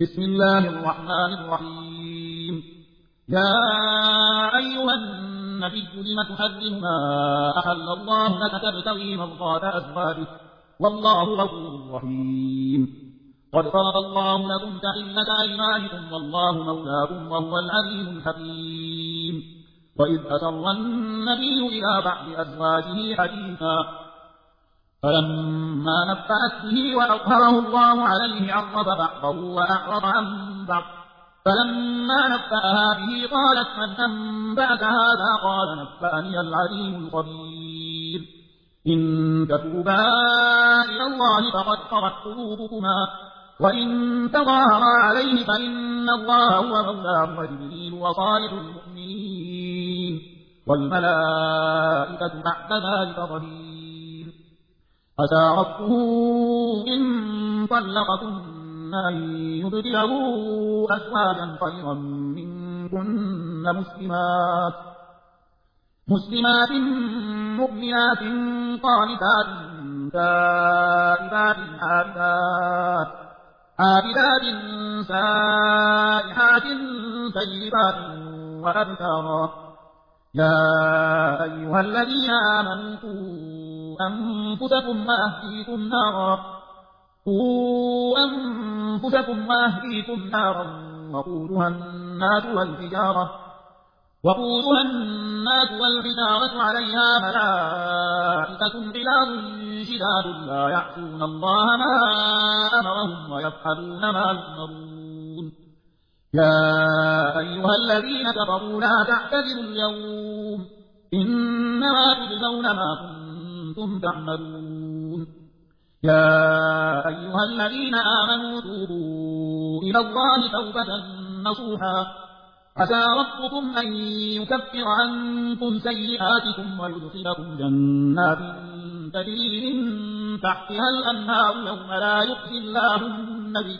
بسم الله الرحمن الرحيم. يا أيها النبي لم تحرم ما أحل الله لك تبتغي مرضات أزواجه والله غفور رحيم. قد فرض الله لكم تحلة أيمانكم والله مولاكم وهو العليم الحكيم. وإذ أسر النبي إلى بعض أزواجه حديثا فلما نفعت به وأظهره الله عليه عرض بعضه وأعرض عن بعض. فلما نفعها به قالت من أنبأك هذا؟ قال نفعني العليم الخبير. إن تتوبا إلى الله فقد قرت قلوبكما. وإن تظاهرا عليه فإن الله هو مولاه وجبريل وصالح المؤمنين. والملائكة بعد ذلك ظهير. عسى ربه إن طلقكن أن يبدله أزواجا خيرا منكن مسلمات مسلمات مؤمنات قانتات تائبات عابدات عابدات سائحات طيبات وأبكارا يا أيها الذين آمنوا أنفسكم وأهليكم نارا. قوا أنفسكم وأهليكم نارا وقودها الناس والحجارة. وقودها الناس والحجارة عليها ملائكة غلاظ شداد لا يعصون الله ما أمرهم ويفعلون ما يؤمرون. يا أيها الذين كفروا لا تعتذروا اليوم. إنما تجزون ما كنتم كنتم تعملون. يا أيها الذين آمنوا توبوا إلى الله توبة نصوحا. عسى ربكم أن يكفر عنكم سيئاتكم ويدخلكم جنات تجري من تحتها الأنهار يوم لا يخزي الله النبي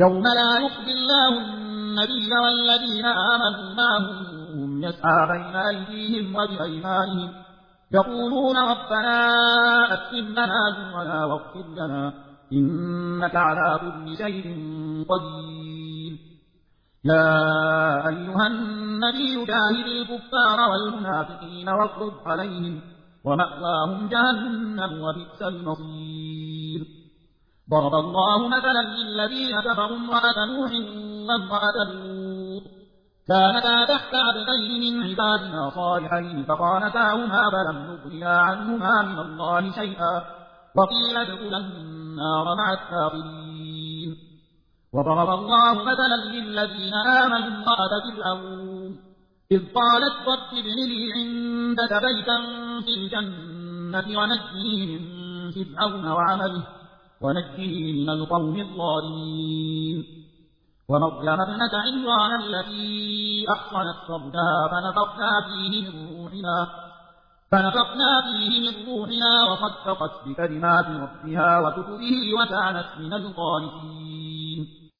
يوم لا يخزي الله النبي والذين آمنوا معه يسعى بين أيديهم وبأيمانهم. يقولون ربنا أتم لنا نورنا واغفر لنا إنك على كل شيء قدير. يا أيها النبي جاهد الكفار والمنافقين واغضب عليهم ومأواهم جهنم وبئس المصير. ضرب الله مثلا للذين كفروا امرأة نوح وامرأة لوط كانتا تحت عبدين من عبادنا صالحين فقالتاهما فلم نغنيا عنهما من الله شيئا. وقيل ادخلا النار مع الكافرين وضرب الله مثلا للذين آمنوا امرأة فرعون. إذ قالت رب ابن لي عندك بيتا في الجنة ونجني من فرعون وعمله ونجني من القوم الظالمين. ومريم ابنة عمران التي أحصنت فرجها فنفخنا فيه من روحنا فنفخنا فيه من روحنا وصدقت بكلمات ربها وكتبه وكانت من القانتين